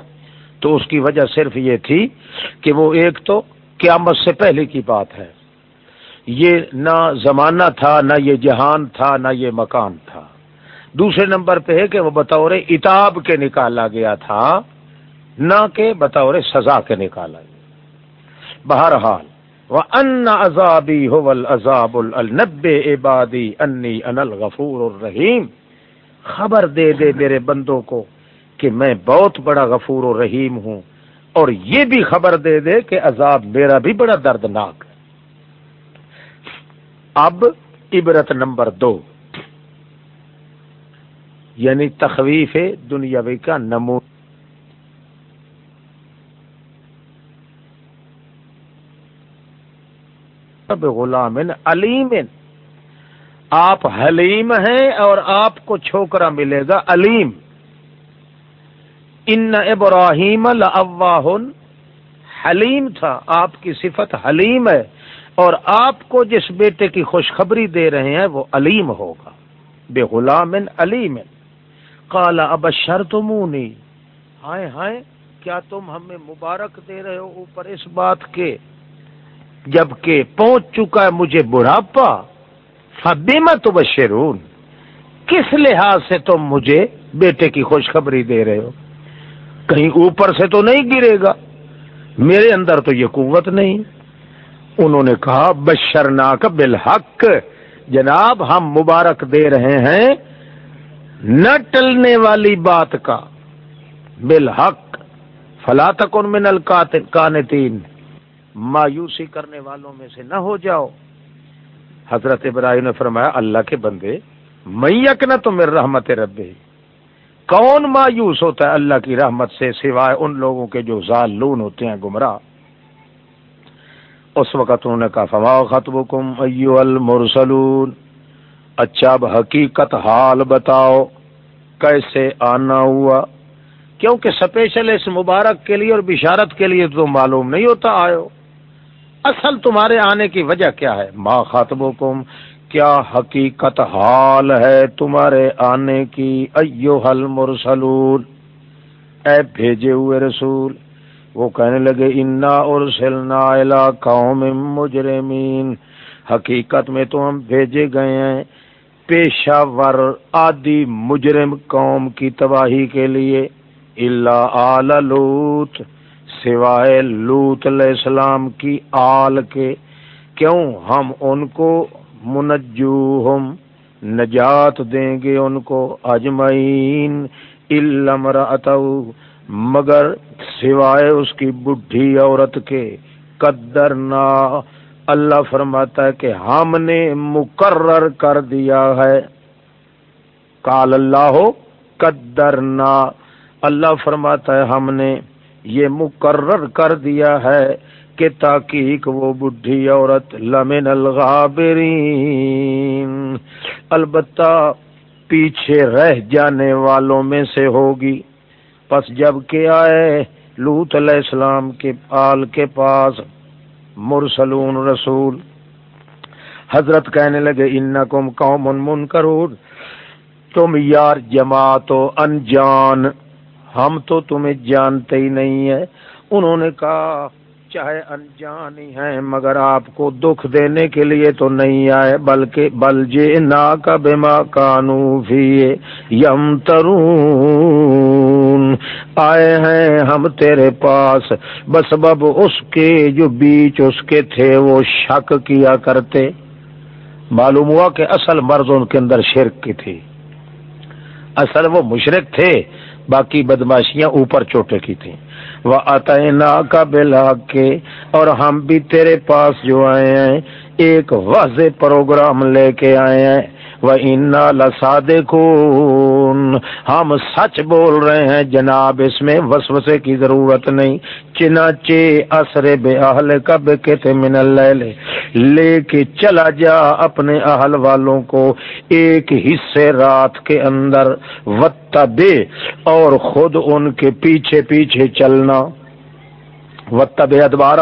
تو اس کی وجہ صرف یہ تھی کہ وہ ایک تو قیامت سے پہلے کی بات ہے۔ یہ نہ زمانہ تھا، نہ یہ جہان تھا، نہ یہ مکان تھا۔ دوسرے نمبر پہ ہے کہ وہ بطور اتاب کے نکالا گیا تھا، نہ کہ بطور سزا کے نکالا گیا۔ بہرحال وہ ان عذابی ہو الزاب النب عبادی انی ان الغفور الرحیم خبر دے دے میرے بندوں کو کہ میں بہت بڑا غفور و رحیم ہوں، اور یہ بھی خبر دے دے کہ عذاب میرا بھی بڑا دردناک ہے اب عبرت نمبر دو۔ یعنی تخویف دنیاوی کا نمونہ غلام علیم۔ آپ حلیم ہیں اور آپ کو چھوکرا ملے گا علیم۔ ان ابراہیم حلیم تھا، آپ کی صفت حلیم ہے۔ اور آپ کو جس بیٹے کی خوشخبری دے رہے ہیں وہ علیم ہوگا۔ بے غلام علیم۔ کالا اب شر تمونی ہائے ہائے، کیا تم ہمیں مبارک دے رہے ہو اوپر اس بات کے؟ جبکہ پہنچ چکا ہے مجھے بڑھاپا۔ فبیما تو بشرون کس لحاظ سے تم مجھے بیٹے کی خوشخبری دے رہے ہو؟ کہیں اوپر سے تو نہیں گرے گا۔ میرے اندر تو یہ قوت نہیں۔ انہوں نے کہا بشرنا کا بالحق، جناب ہم مبارک دے رہے ہیں نہ ٹلنے والی بات کا۔ بالحق، فلا تک ان میں نل مایوسی کرنے والوں میں سے نہ ہو جاؤ۔ حضرت ابراہیم نے فرمایا، اللہ کے بندے میں نہ تو میرے رحمت ربی۔ کون مایوس ہوتا ہے اللہ کی رحمت سے سوائے ان لوگوں کے جو ظالون ہوتے ہیں، گمراہ؟ اس وقت انہوں نے کہا، فما خطب کم المرسلون؟ اچھا اب حقیقت حال بتاؤ، کیسے آنا ہوا؟ کیونکہ سپیشل اس مبارک کے لیے اور بشارت کے لیے تو معلوم نہیں ہوتا، آئے اصل تمہارے آنے کی وجہ کیا ہے؟ ماں خاطب کیا حقیقت حال ہے تمہارے آنے کی ایو حل مرسلون اے بھیجے ہوئے رسول وہ کہنے لگے، انا اور سلنا قوم مجرمین حقیقت میں تو ہم بھیجے گئے ہیں پیشہ ور آدی مجرم قوم کی تباہی کے لیے اللہ آل لوت سوائے لوت علیہ السلام کی آل کے۔ کیوں ہم ان کو منجوہم نجات دیں گے ان کو اجمعین؟ علم مگر سوائے اس کی بڈھی عورت کے قدر نہ اللہ فرماتا ہے کہ ہم نے مقرر کر دیا ہے۔ کال اللہ ہو قدر نہ اللہ فرماتا ہے ہم نے یہ مقرر کر دیا ہے کہ تاکہ وہ بڈھی عورت لمن الغابرین، البتہ پیچھے رہ جانے والوں میں سے ہوگی۔ پس جبکہ آئے لوت علیہ السلام کے آل کے پاس مرسلون رسول۔ حضرت کہنے لگے، انکم قوم منکرون۔ تم یار جماعت و انجان، ہم تو تمہیں جانتے ہی نہیں ہے انہوں نے کہا، چاہے انجان ہی ہیں، مگر آپ کو دکھ دینے کے لیے تو نہیں آئے، بلکہ بل جے نا کا بیما کانو بھی یم ترون آئے ہیں ہم تیرے پاس۔ بس بب اس کے جو بیچ اس کے تھے وہ شک کیا کرتے۔ معلوم ہوا کہ اصل مرض ان کے اندر شرک کی تھی۔ اصل وہ مشرق تھے، باقی بدماشیاں اوپر چوٹے کی تھیں۔ وہ عطینا کا بلا کے اور ہم بھی تیرے پاس جو آئے ہیں، ایک واضح پروگرام لے کے آئے ہیں۔ وہ لساد ہم سچ بول رہے ہیں جناب، اس میں وسوسے کی ضرورت نہیں۔ چنانچہ اثر بے اہل کب کے من لے لے کے چلا جا اپنے اہل والوں کو ایک حصے رات کے اندر۔ وط بے اور خود ان کے پیچھے پیچھے چلنا۔ وط بے ادبار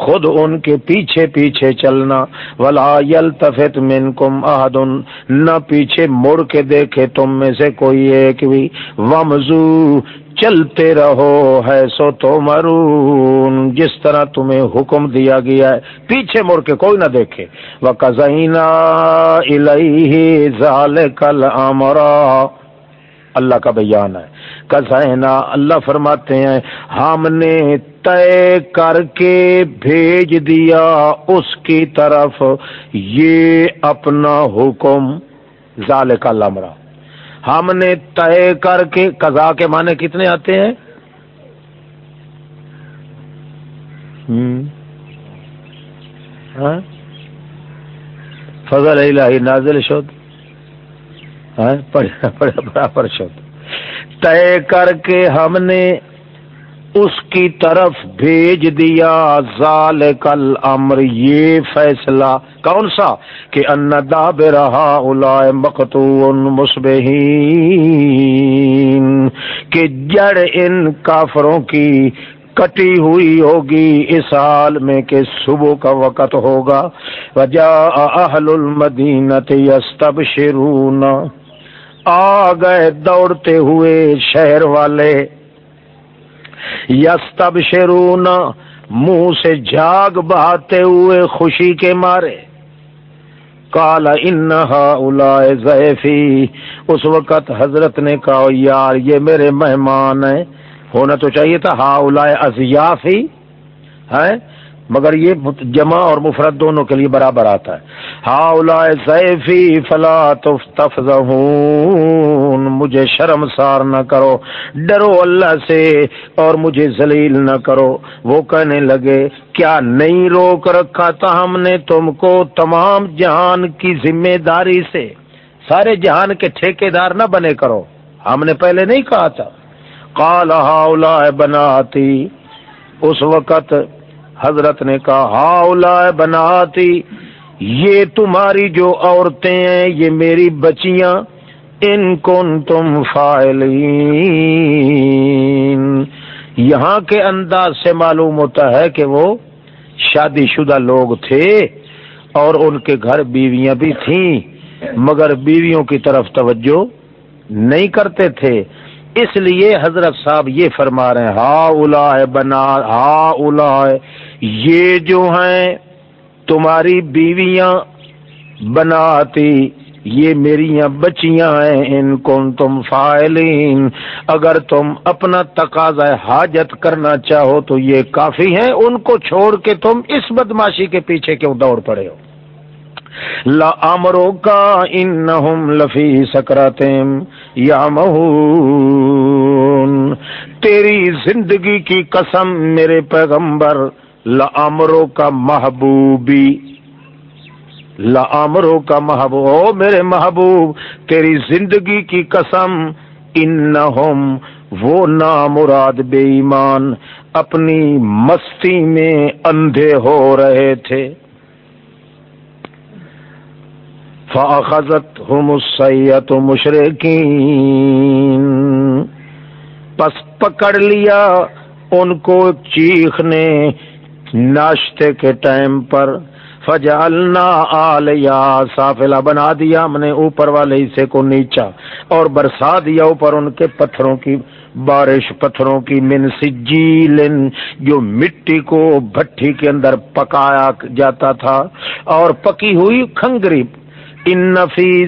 خود ان کے پیچھے پیچھے چلنا۔ ولا یلتفت منکم احد نہ پیچھے مڑ کے دیکھے تم میں سے کوئی ایک بھی۔ ومزو چلتے رہو ہے سو تو مرون جس طرح تمہیں حکم دیا گیا ہے، پیچھے مڑ کے کوئی نہ دیکھے۔ وہ کزینا ظال کل امرا اللہ کا بیان ہے۔ کزینا اللہ فرماتے ہیں۔ ہم نے طے کر کے بھیج دیا اس کی طرف۔ یہ اپنا حکم ظال کا لمرا ہم نے طے کر کے قضا کے معنی کتنے آتے ہیں؟ ہاں۔ فضل الہی نازل شد۔ ہاں؟ برابر شد۔ طے کر کے ہم نے اس کی طرف بھیج دیا۔ ظال کل امر یہ فیصلہ کون سا؟ کہ ان داب رہا الا مقتون کہ جڑ ان کافروں کی کٹی ہوئی ہوگی۔ اس حال میں کہ صبح کا وقت ہوگا۔ وجا اہل المدینت یستبشرون۔ آ گئے دوڑتے ہوئے شہر والے۔ یستب شرون منہ سے جھاگ بہاتے ہوئے خوشی کے مارے۔ کالا انہا زیفی اس وقت حضرت نے کہا، یار یہ میرے مہمان ہیں، ہونا تو چاہیے تھا ہا الا ازیافی ہے مگر یہ جمع اور مفرد دونوں کے لیے برابر آتا ہے۔ ہا سیفی فلا تفز مجھے شرم سار نہ کرو، ڈرو اللہ سے اور مجھے ذلیل نہ کرو۔ وہ کہنے لگے، کیا نہیں روک رکھا تھا ہم نے تم کو تمام جہان کی ذمہ داری سے؟ سارے جہان کے ٹھیکے دار نہ بنے کرو۔ ہم نے پہلے نہیں کہا تھا۔ کال ہا بناتی، اس وقت حضرت نے کہا ہاؤلا بناتی، یہ تمہاری جو عورتیں ہیں، یہ میری بچیاں، ان کن تم فائلین یہاں کے انداز سے معلوم ہوتا ہے کہ وہ شادی شدہ لوگ تھے اور ان کے گھر بیویاں بھی تھیں، مگر بیویوں کی طرف توجہ نہیں کرتے تھے۔ اس لیے حضرت صاحب یہ فرما رہے ہیں ہا الا بنا ہا الا یہ جو ہیں تمہاری بیویاں بناتی، یہ میری بچیاں ہیں، ان کو تم فائلین۔ اگر تم اپنا تقاضا حاجت کرنا چاہو تو یہ کافی ہیں، ان کو چھوڑ کے تم اس بدماشی کے پیچھے کیوں دوڑ پڑے ہو؟ لا امرو کا ان لفی سکراتم یا تیری زندگی کی قسم میرے پیغمبر لامرو کا محبوبی لامرو کا محبوب، او میرے محبوب، تیری زندگی کی قسم ان وہ نامراد بے ایمان، اپنی مستی میں اندھے ہو رہے تھے۔ فاخذت ہم سیت مشرقین پس پکڑ لیا ان کو چیخ نے ناشتے کے ٹائم پر فجالنا آلیا سافلا بنا دیا ہم نے اوپر والے حصے کو نیچا اور برسا دیا اوپر ان کے پتھروں کی بارش، پتھروں کی من سجیلن جو مٹی کو بھٹی کے اندر پکایا جاتا تھا اور پکی ہوئی کھنگری ان نفی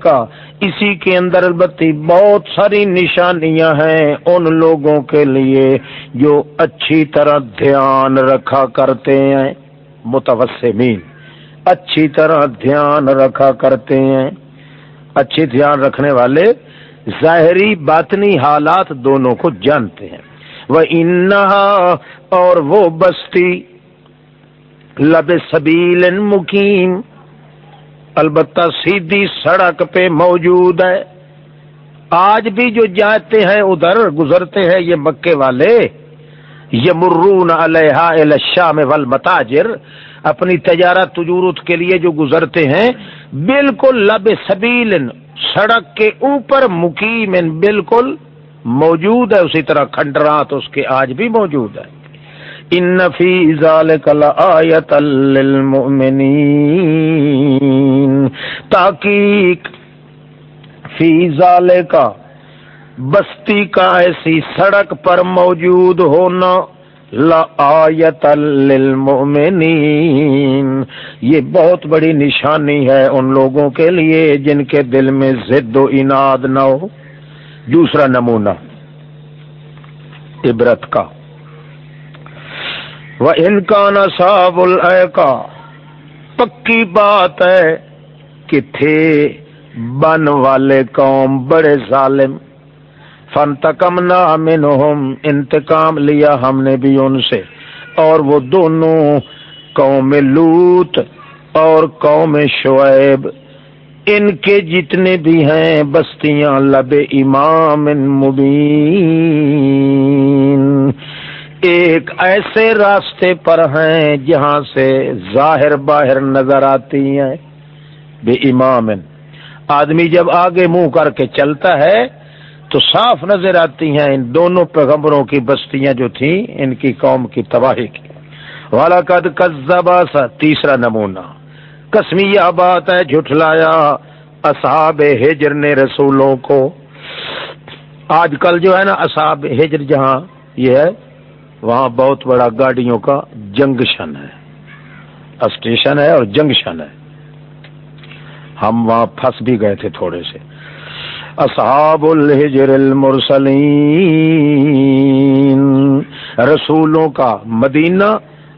کا اسی کے اندر البتی بہت ساری نشانیاں ہیں ان لوگوں کے لیے جو اچھی طرح دھیان رکھا کرتے ہیں۔ متوسمین، اچھی طرح دھیان رکھا کرتے ہیں۔ اچھی دھیان رکھنے والے ظاہری باطنی حالات دونوں کو جانتے ہیں۔ وہ انہا، اور وہ بستی لب سبیل مقیم البتہ سیدھی سڑک پہ موجود ہے۔ آج بھی جو جاتے ہیں ادھر، گزرتے ہیں یہ مکے والے یہ مرون علیہ میں ول متاجر اپنی تجارت تجورت کے لیے جو گزرتے ہیں، بالکل لب سبیل سڑک کے اوپر مقیم بالکل موجود ہے۔ اسی طرح کھنڈرات اس کے آج بھی موجود ہے۔ ان فی ذالک لآیت للمؤمنین تاکہ فی ذالک بستی کا ایسی سڑک پر موجود ہونا لآیت للمؤمنین یہ بہت بڑی نشانی ہے ان لوگوں کے لیے جن کے دل میں ضد و اناد نہ ہو۔ دوسرا نمونہ عبرت کا۔ وہ ان کا نصاب کا پکی بات ہے کہ تھے بن والے قوم بڑے ظالم۔ فن تکم نہ انتقام لیا ہم نے بھی ان سے۔ اور وہ دونوں قوم لوت اور قوم شعیب، ان کے جتنے بھی ہیں، بستیاں لب امام مبین۔ ایک ایسے راستے پر ہیں جہاں سے ظاہر باہر نظر آتی ہیں۔ بے امام آدمی جب آگے منہ کر کے چلتا ہے تو صاف نظر آتی ہیں ان دونوں پیغمبروں کی بستیاں جو تھیں، ان کی قوم کی تباہی کی۔ والا قد سا تیسرا نمونہ۔ کسمی بات ہے جھٹلایا اصحاب ہجر نے رسولوں کو۔ آج کل جو ہے نا، اصحاب ہجر جہاں یہ ہے وہاں بہت بڑا گاڑیوں کا جنکشن ہے۔ اسٹیشن ہے اور جنکشن ہے۔ ہم وہاں پھنس بھی گئے تھے تھوڑے سے۔ اصحاب الحجر المرسلین، رسولوں کا مدینہ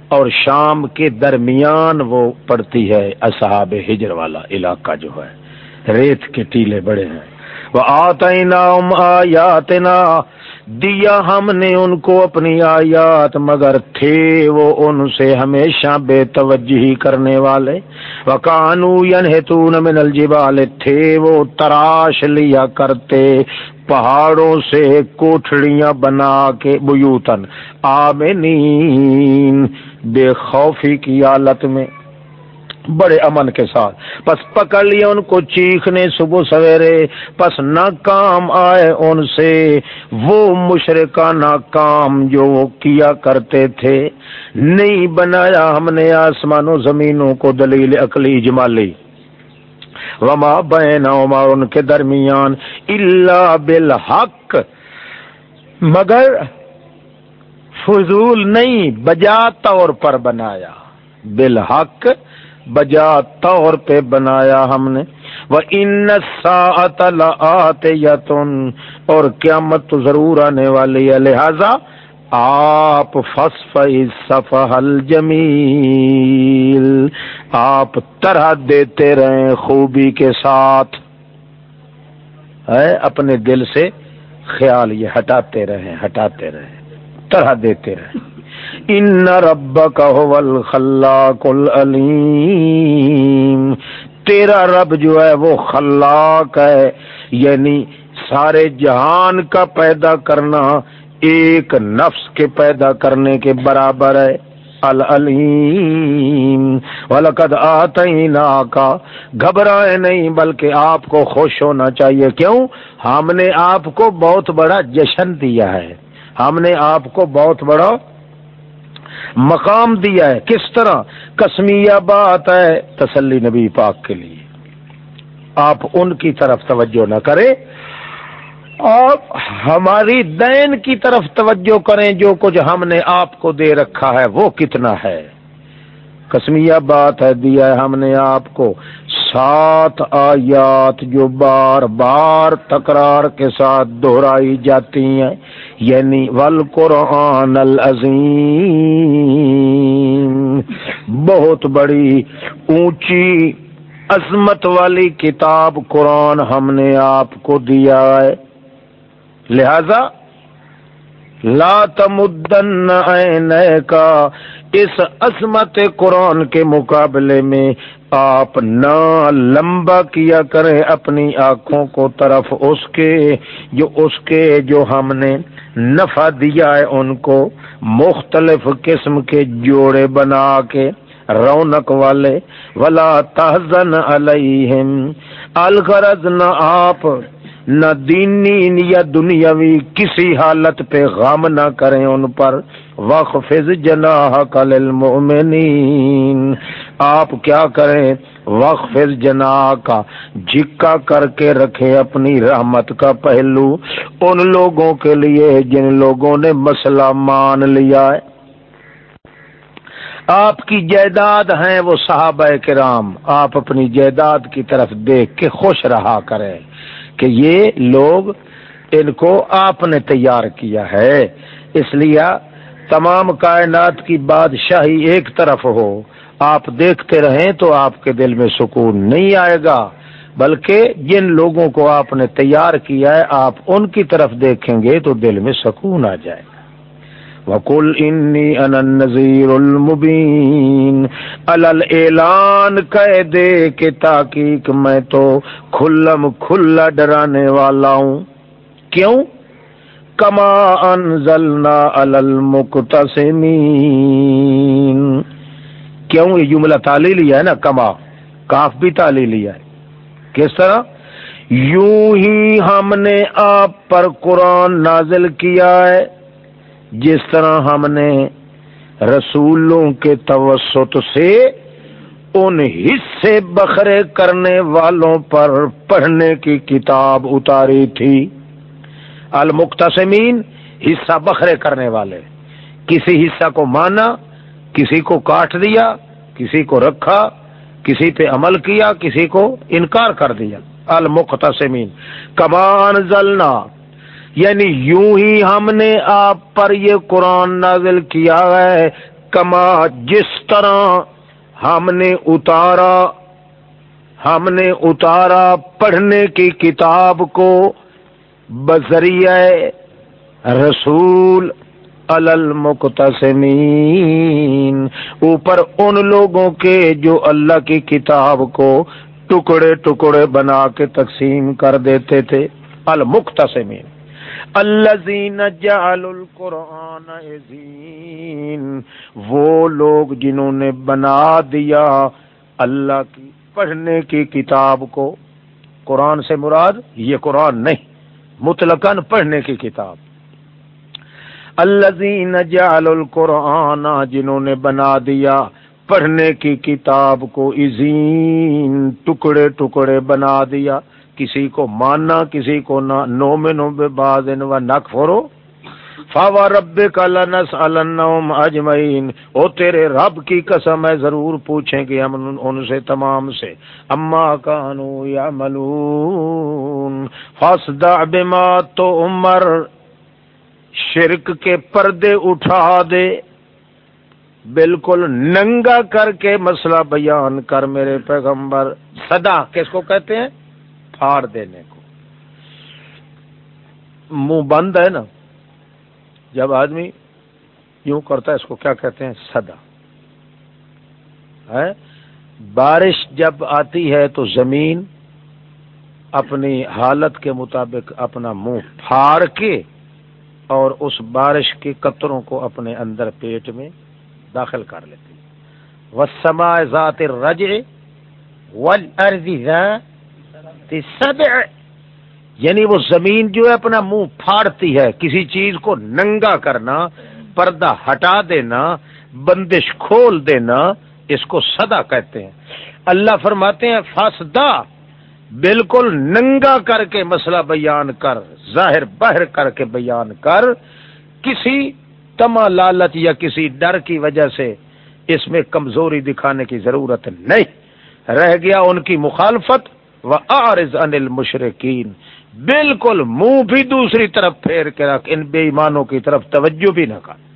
اور شام کے درمیان وہ پڑتی ہے۔ اصحاب ہجر والا علاقہ جو ہے، ریت کے ٹیلے بڑے ہیں۔ وہ آتے نا دیا ہم نے ان کو اپنی آیات، مگر تھے وہ ان سے ہمیشہ بے توجہی کرنے والے۔ وہ کانو من الجبال، تھے وہ تراش لیا کرتے، پہاڑوں سے کوٹڑیاں بنا کے بیوتن آمنین، بے خوفی کی حالت میں۔ بڑے امن کے ساتھ۔ پس پکڑ لیا ان کو چیخنے صبح سویرے۔ پس نہ کام آئے ان سے۔ وہ مشرقہ نہ کام جو وہ کیا کرتے تھے۔ نہیں بنایا ہم نے آسمان و زمینوں کو دلیل عقلی جمالی وما بین وما ان کے درمیان اللہ بالحق۔ مگر فضول نہیں، بجا طور پر بنایا۔ بالحق بجا طور پہ بنایا ہم نے۔ وہ ان آتے یتن اور قیامت تو ضرور آنے والی ہے۔ لہذا آپ فصف صفحل جمیل آپ طرح دیتے رہیں خوبی کے ساتھ۔ ہے، اپنے دل سے خیال یہ ہٹاتے رہیں ہٹاتے رہیں۔ طرح دیتے رہیں۔ ان رب کا خلاق العلیم تیرا رب جو ہے وہ خلاق ہے یعنی سارے جہان کا پیدا کرنا، ایک نفس کے پیدا کرنے کے برابر ہے، العلیم۔ ولقد آتینا کا گھبرائے نہیں، بلکہ آپ کو خوش ہونا چاہیے۔ کیوں؟ ہم نے آپ کو بہت بڑا جشن دیا ہے۔ ہم نے آپ کو بہت بڑا مقام دیا ہے کس طرح؟ کسمیہ بات ہے تسلی نبی پاک کے لیے۔ آپ ان کی طرف توجہ نہ کریں۔ آپ ہماری دین کی طرف توجہ کریں جو کچھ ہم نے آپ کو دے رکھا ہے، وہ کتنا ہے؟ کسمیہ بات ہے، دیا ہے ہم نے آپ کو۔ سات آیات جو بار بار تکرار کے ساتھ دہرائی جاتی ہیں۔ یعنی ول قرآن العظیم۔ بہت بڑی اونچی عظمت والی کتاب قرآن ہم نے آپ کو دیا ہے۔ لہذا لا تمدن کا اس عظمت قرآن کے مقابلے میں آپ نہ لمبا کیا کریں اپنی آنکھوں کو طرف اس کے، جو اس کے، جو ہم نے نفع دیا ہے ان کو مختلف قسم کے جوڑے بنا کے رونق والے، ولا تحزن علیہم، الغرض نہ آپ، نہ دینی یا دنیاوی کسی حالت پہ غم نہ کریں ان پر وقف جناح کل المؤمنین آپ کیا کریں؟ وقف جنا کا جکا کر کے رکھے اپنی رحمت کا پہلو۔ ان لوگوں کے لیے جن لوگوں نے مسئلہ مان لیا ہے۔ آپ کی جائیداد ہیں وہ صحابہ کرام۔ آپ اپنی جائیداد کی طرف دیکھ کے خوش رہا کریں کہ یہ لوگ ان کو آپ نے تیار کیا ہے۔ اس لیے تمام کائنات کی بادشاہی ایک طرف ہو۔ آپ دیکھتے رہیں تو آپ کے دل میں سکون نہیں آئے گا۔ بلکہ جن لوگوں کو آپ نے تیار کیا ہے، آپ ان کی طرف دیکھیں گے تو دل میں سکون آ جائے گا۔ وکل انی ان المبین اعلان کہہ دے کہ تاکیق میں تو کھلم کھلا ڈرانے والا ہوں۔ کیوں؟ کما انزلنا المقتسمین کیوں یہ جملہ تالی لیا ہے نا کما؟ کاف بھی تالی لیا ہے۔ کس طرح؟ یوں ہی ہم نے آپ پر قرآن نازل کیا ہے۔ جس طرح ہم نے رسولوں کے توسط سے ان حصے بکھرے کرنے والوں پر پڑھنے کی کتاب اتاری تھی۔ المختصمین حصہ بکھرے کرنے والے۔ کسی حصہ کو مانا کسی کو کاٹ دیا، کسی کو رکھا، کسی پہ عمل کیا، کسی کو انکار کر دیا۔ المختصمین کمان زلنا۔ یعنی یوں ہی ہم نے آپ پر یہ قرآن نازل کیا ہے۔ کما جس طرح ہم نے اتارا، ہم نے اتارا پڑھنے کی کتاب کو بذریعہ رسول۔ المقتسمین۔ اوپر ان لوگوں کے جو اللہ کی کتاب کو ٹکڑے ٹکڑے بنا کے تقسیم کر دیتے تھے۔ المقتسمین۔ الزین جعل القرآن عظیم۔ وہ لوگ جنہوں نے بنا دیا اللہ کی پڑھنے کی کتاب کو۔ قرآن سے مراد یہ قرآن نہیں، مطلقاً پڑھنے کی کتاب۔ الزین جعل القرآن، جنہوں نے بنا دیا پڑھنے کی کتاب کو عظیم ٹکڑے ٹکڑے بنا دیا۔ کسی کو ماننا، کسی کو نہ نو میں نو بے باز و نق فورو فاوا رب کا لنس النوم اجمعین او تیرے رب کی قسم ہے، ضرور پوچھیں گے ہم ان سے، تمام سے۔ اما کانو یا ملون فاسدع بما تو عمر شرک کے پردے اٹھا دے۔ بالکل ننگا کر کے مسئلہ بیان کر میرے پیغمبر۔ صدا کس کو کہتے ہیں؟ پھاڑ دینے کو۔ منہ بند ہے نا؟ جب آدمی یوں کرتا ہے، اس کو کیا کہتے ہیں؟ سدا ہے بارش جب آتی ہے تو زمین اپنی حالت کے مطابق اپنا منہ پھاڑ کے اور اس بارش کے قطروں کو اپنے اندر پیٹ میں داخل کر لیتی وسما ذات رج یعنی وہ زمین جو ہے اپنا منہ پھاڑتی ہے، کسی چیز کو ننگا کرنا، پردہ ہٹا دینا، بندش کھول دینا، اس کو صدا کہتے ہیں۔ اللہ فرماتے ہیں، فاسدا بالکل ننگا کر کے مسئلہ بیان کر، ظاہر بہر کر کے بیان کر، کسی تما لالچ یا کسی ڈر کی وجہ سے اس میں کمزوری دکھانے کی ضرورت نہیں۔ رہ گیا ان کی مخالفت و آرز انل مشرقین بالکل منہ بھی دوسری طرف پھیر کے رکھ، ان بے ایمانوں کی طرف توجہ بھی نہ کر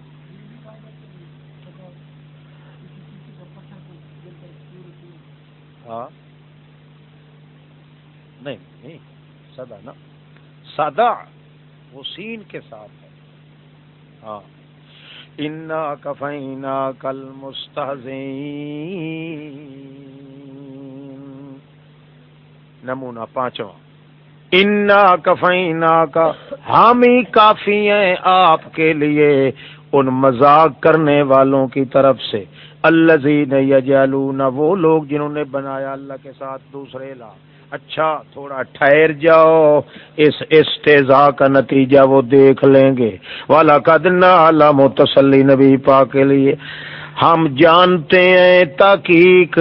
ہاں نہیں نہیں سدا نا سدا وہ سین کے ساتھ ہے۔ ہاں۔ انا کفینا کل مستحزین نمونہ پانچواں۔ انا کفینا کا ہم ہی کافی ہیں آپ کے لیے۔ ان مذاق کرنے والوں کی طرف سے۔ اللہ یجالون وہ لوگ جنہوں نے بنایا اللہ کے ساتھ دوسرے لا۔ اچھا تھوڑا ٹھہر جاؤ، اس استضاء کا نتیجہ وہ دیکھ لیں گے۔ والا قدنا علام تسلی نبی پا کے لیے۔ ہم جانتے ہیں تاکیق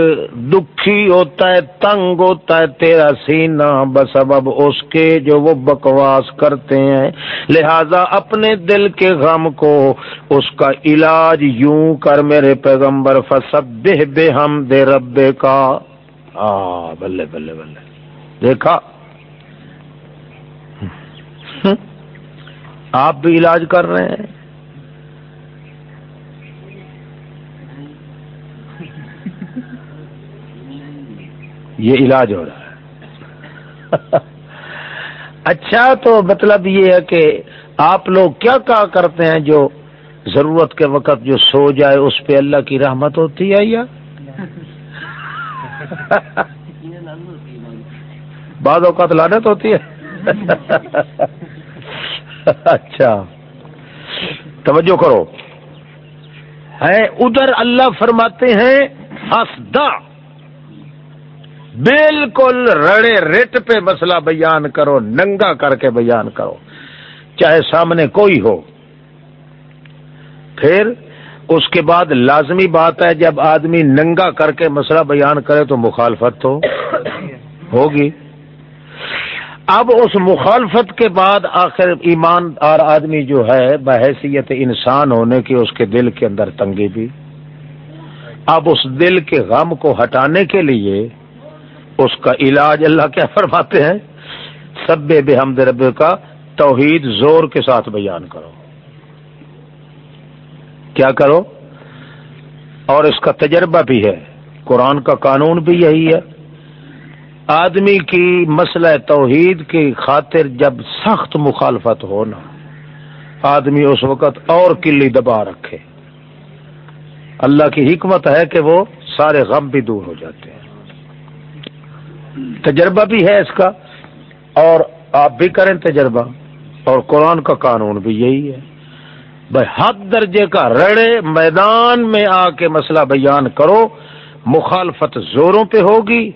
دکھی ہوتا ہے، تنگ ہوتا ہے، تیرا سینہ بسبب اس کے جو وہ بکواس کرتے ہیں۔ لہذا اپنے دل کے غم کو اس کا علاج یوں کر میرے پیغمبر فسب بے ہم دے ربے کا آ بلے بلے بلے۔ دیکھا؟ آپ بھی علاج کر رہے ہیں۔ یہ علاج ہو رہا ہے۔ اچھا تو مطلب یہ ہے کہ آپ لوگ کیا کہا کرتے ہیں جو ضرورت کے وقت جو سو جائے اس پہ اللہ کی رحمت ہوتی ہے یا؟ بعض اوقات لانت ہوتی ہے۔ اچھا۔ توجہ کرو۔ ہے، ادھر اللہ فرماتے ہیں ہسدا بالکل رڑے رٹ پہ مسئلہ بیان کرو، ننگا کر کے بیان کرو۔ چاہے سامنے کوئی ہو۔ پھر اس کے بعد لازمی بات ہے، جب آدمی ننگا کر کے مسئلہ بیان کرے تو مخالفت تو ہوگی۔ اب اس مخالفت کے بعد آخر ایمان اور آدمی جو ہے، بحیثیت انسان ہونے کی اس کے دل کے اندر تنگی بھی۔ اب اس دل کے غم کو ہٹانے کے لیے اس کا علاج اللہ کیا فرماتے ہیں؟ سب بے حمد رب کا توحید زور کے ساتھ بیان کرو۔ کیا کرو؟ اور اس کا تجربہ بھی ہے۔ قرآن کا قانون بھی یہی ہے۔ آدمی کی مسئلہ توحید کی خاطر جب سخت مخالفت ہونا آدمی اس وقت اور کلی دبا رکھے۔ اللہ کی حکمت ہے کہ وہ سارے غم بھی دور ہو جاتے ہیں۔ تجربہ بھی ہے اس کا، اور آپ بھی کریں تجربہ۔ اور قرآن کا قانون بھی یہی ہے۔ بھائی حد درجے کا رڑے میدان میں آ کے مسئلہ بیان کرو، مخالفت زوروں پہ ہوگی۔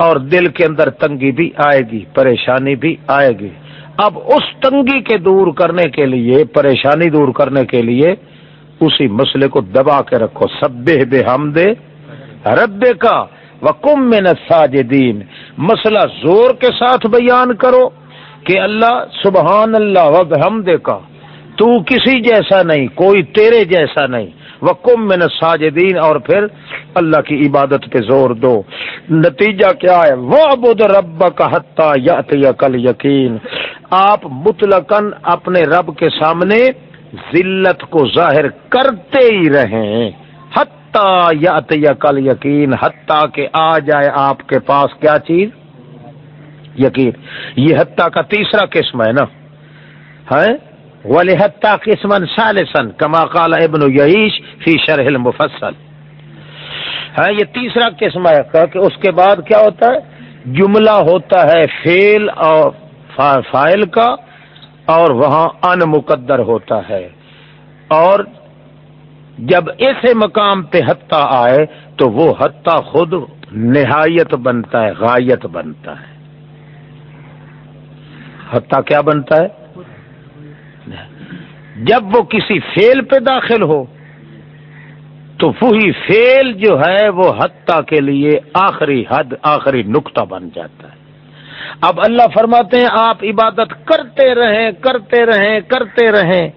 اور دل کے اندر تنگی بھی آئے گی، پریشانی بھی آئے گی۔ اب اس تنگی کے دور کرنے کے لیے، پریشانی دور کرنے کے لیے اسی مسئلے کو دبا کے رکھو۔ سب بے ہم دے ربے کا، وکم میں نساجدین مسئلہ زور کے ساتھ بیان کرو کہ اللہ سبحان اللہ وب ہم دے کا تو کسی جیسا نہیں، کوئی تیرے جیسا نہیں۔ وہ کم میں ساجدین اور پھر اللہ کی عبادت پہ زور دو۔ نتیجہ کیا ہے؟ وہ ابود رب کا حتہ یا کل یقین آپ مطلقاً اپنے رب کے سامنے ذلت کو ظاہر کرتے ہی رہیں۔ حتیٰ یا کل یقین حتیٰ کہ آ جائے آپ کے پاس۔ کیا چیز؟ یقین۔ یہ حتیٰ کا تیسرا قسم ہے نا۔ ہے ولی حتیٰ قسم سالسن کما قال ابن یعیش فی شرح المفصل۔ ہے یہ تیسرا قسم ہے کہ اس کے بعد کیا ہوتا ہے؟ جملہ ہوتا ہے فیل اور فائل کا، اور وہاں ان مقدر ہوتا ہے۔ اور جب ایسے مقام پہ حتہ آئے تو وہ حتہ خود نہایت بنتا ہے، غایت بنتا ہے۔ حتہ کیا بنتا ہے؟ جب وہ کسی فیل پہ داخل ہو، تو وہی فیل جو ہے وہ حتہ کے لیے آخری حد، آخری نقطہ بن جاتا ہے۔ اب اللہ فرماتے ہیں، آپ عبادت کرتے رہیں کرتے رہیں کرتے رہیں۔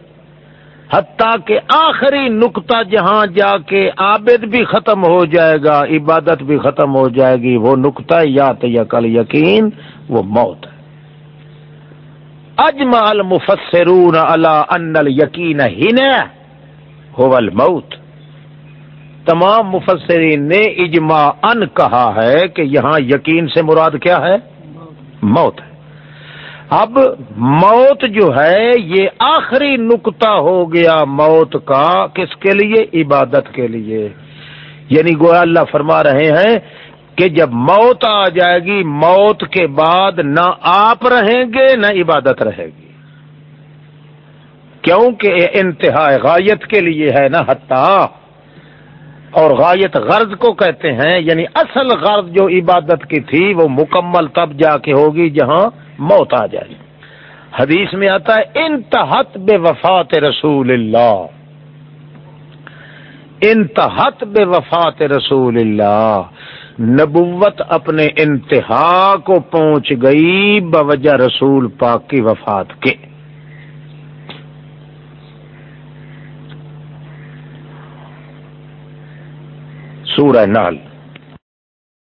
حتیٰ کہ آخری نقطہ جہاں جا کے عابد بھی ختم ہو جائے گا، عبادت بھی ختم ہو جائے گی، وہ نقطہ یا تو کل یقین، وہ موت ہے۔ اجما المفسرون اللہ ان یقین ہی الموت. تمام مفسرین نے اجماع ان کہا ہے کہ یہاں یقین سے مراد کیا ہے؟ موت. ہے اب موت جو ہے، یہ آخری نقطہ ہو گیا موت کا کس کے لیے؟ عبادت کے لیے. یعنی گویا اللہ فرما رہے ہیں کہ جب موت آ جائے گی، موت کے بعد نہ آپ رہیں گے، نہ عبادت رہے گی۔ کیونکہ انتہا غایت کے لیے ہے نا حتیٰ۔ اور غایت غرض کو کہتے ہیں یعنی اصل غرض جو عبادت کی تھی، وہ مکمل تب جا کے ہوگی جہاں موت آ جائے۔ حدیث میں آتا ہے، انتہت بے وفات رسول اللہ۔ انتہت بے وفات رسول اللہ۔ نبوت اپنے انتہا کو پہنچ گئی بوجہ رسول پاک کی وفات کے۔ سورہ نال